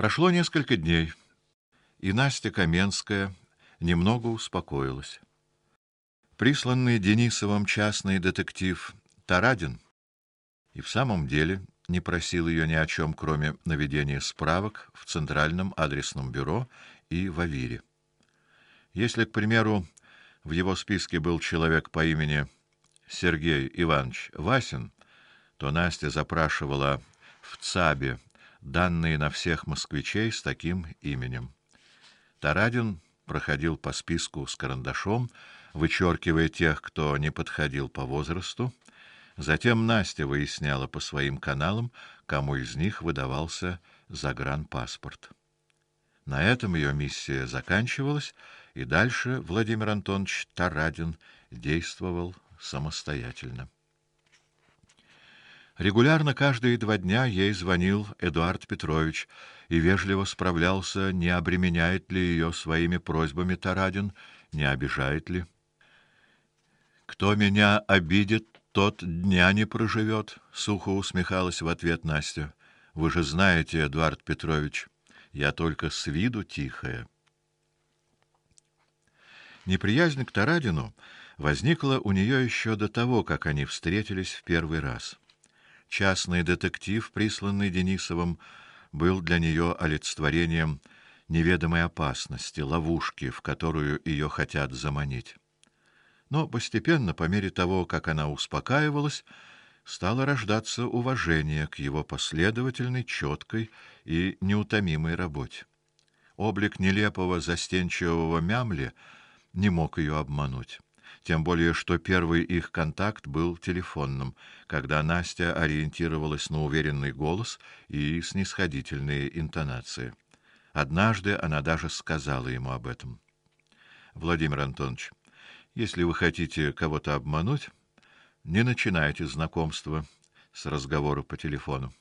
Прошло несколько дней, и Настя Каменская немного успокоилась. Присланный Денисовым частный детектив Тарадин и в самом деле не просил ее ни о чем, кроме наведения справок в Центральном адресном бюро и в Авире. Если, к примеру, в его списке был человек по имени Сергей Иванович Васин, то Настя запрашивала в ЦАБе данные на всех москвичей с таким именем. Тарадин проходил по списку с карандашом, вычеркивая тех, кто не подходил по возрасту. Затем Настя выясняла по своим каналам, кому из них выдавался загранпаспорт. На этом ее миссия заканчивалась, и дальше Владимир Антонович Тарадин действовал самостоятельно. Регулярно каждые два дня ей звонил Эдуард Петрович и вежливо справлялся, не обременяет ли ее своими просьбами Тарадин, не обижает ли. Кто меня обидит, тот дня не проживет, сухо усмехалась в ответ Настя. Вы же знаете, Эдуард Петрович, я только с виду тихая. Неприязнь к Тарадину возникла у нее еще до того, как они встретились в первый раз. Частный детектив, присланный Денисовым, был для нее олицетворением неведомой опасности, ловушки, в которую ее хотят заманить. Но постепенно, по мере того, как она успокаивалась, стало рождаться уважение к его последовательной, четкой и неутомимой работе. Облик нелепого застенчивого мямли не мог ее обмануть тем более что первый их контакт был телефонным, когда Настя ориентировалась на уверенный голос и снисходительные интонации. Однажды она даже сказала ему об этом. Владимир Антонович, если вы хотите кого-то обмануть, не начинайте знакомство с разговора по телефону.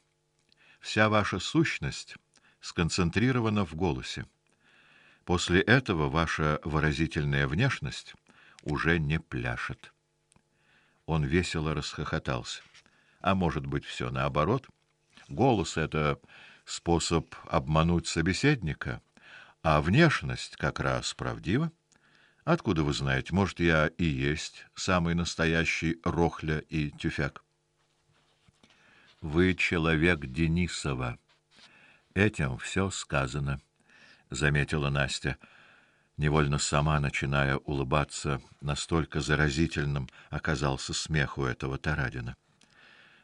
Вся ваша сущность сконцентрирована в голосе. После этого ваша выразительная внешность уже не пляшет. Он весело расхохотался. А может быть, все наоборот? Голос это способ обмануть собеседника, а внешность как раз правдива. Откуда вы знаете, может, я и есть самый настоящий рохля и тюфяк? Вы человек Денисова. Этим все сказано, заметила Настя невольно сама начиная улыбаться, настолько заразительным оказался смех у этого Тарадина.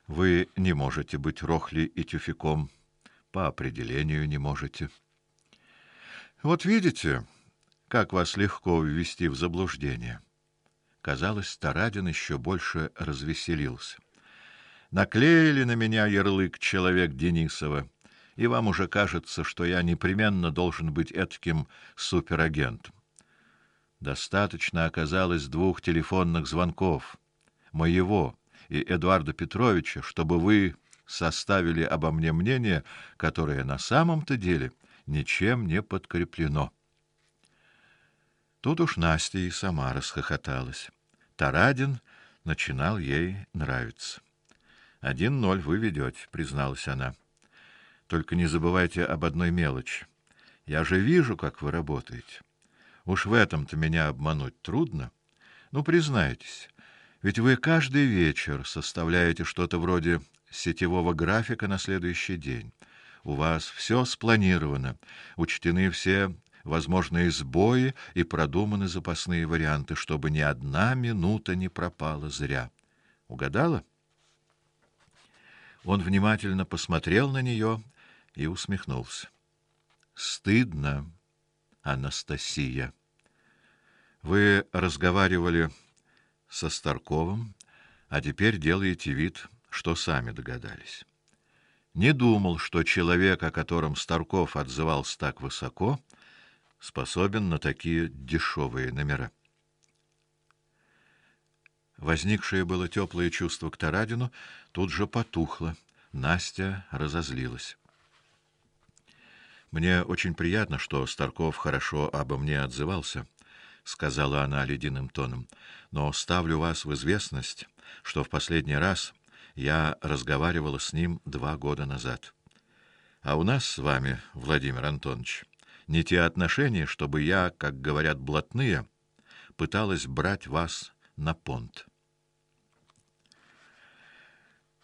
Вы не можете быть рохли и тюфяком, по определению не можете. Вот видите, как вас легко ввести в заблуждение. Казалось, Тарадин еще больше развеселился. Наклеили на меня ярлык человек Денисова и вам уже кажется, что я непременно должен быть этаким суперагентом. Достаточно оказалось двух телефонных звонков, моего и Эдуарда Петровича, чтобы вы составили обо мне мнение, которое на самом-то деле ничем не подкреплено. Тут уж Настя и сама расхохоталась. Тарадин начинал ей нравиться. «Один ноль вы ведете», — призналась она. Только не забывайте об одной мелочи. Я же вижу, как вы работаете. Уж в этом-то меня обмануть трудно. Ну, признайтесь, ведь вы каждый вечер составляете что-то вроде сетевого графика на следующий день. У вас все спланировано, учтены все возможные сбои и продуманы запасные варианты, чтобы ни одна минута не пропала зря. Угадала? Он внимательно посмотрел на нее и усмехнулся. Стыдно, Анастасия. Вы разговаривали со Старковым, а теперь делаете вид, что сами догадались. Не думал, что человек, о котором Старков отзывался так высоко, способен на такие дешевые номера. Возникшее было теплое чувство к Тарадину тут же потухло. Настя разозлилась. Мне очень приятно, что Старков хорошо обо мне отзывался, сказала она ледяным тоном. Но ставлю вас в известность, что в последний раз я разговаривала с ним два года назад. А у нас с вами, Владимир Антонович, не те отношения, чтобы я, как говорят блатные, пыталась брать вас на понт.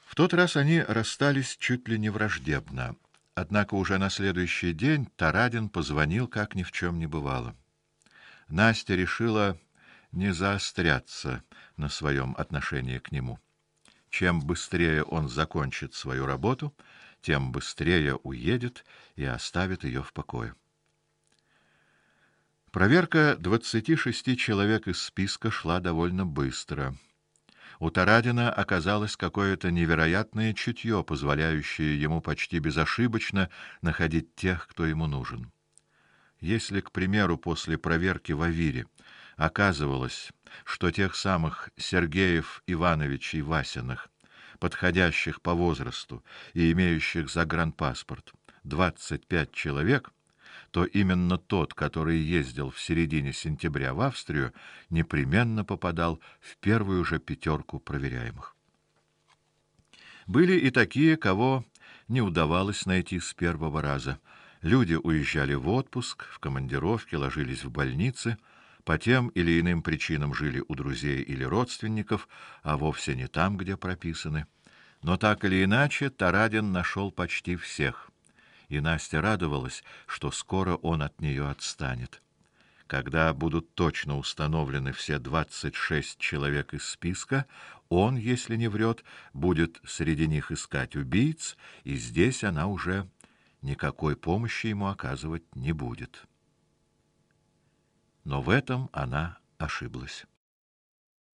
В тот раз они расстались чуть ли не враждебно. Однако уже на следующий день Тарадин позвонил, как ни в чем не бывало. Настя решила не заостряться на своем отношении к нему. Чем быстрее он закончит свою работу, тем быстрее уедет и оставит ее в покое. Проверка двадцати шести человек из списка шла довольно быстро. У Тарадина оказалось какое-то невероятное чутье, позволяющее ему почти безошибочно находить тех, кто ему нужен. Если, к примеру, после проверки в Авире оказывалось, что тех самых Сергеев Ивановичей Васиных, подходящих по возрасту и имеющих загранпаспорт, двадцать пять человек, то именно тот, который ездил в середине сентября в Австрию, непременно попадал в первую же пятерку проверяемых. Были и такие, кого не удавалось найти с первого раза. Люди уезжали в отпуск, в командировки, ложились в больницы, по тем или иным причинам жили у друзей или родственников, а вовсе не там, где прописаны. Но так или иначе Тарадин нашел почти всех и Настя радовалась, что скоро он от нее отстанет. Когда будут точно установлены все двадцать шесть человек из списка, он, если не врет, будет среди них искать убийц, и здесь она уже никакой помощи ему оказывать не будет. Но в этом она ошиблась.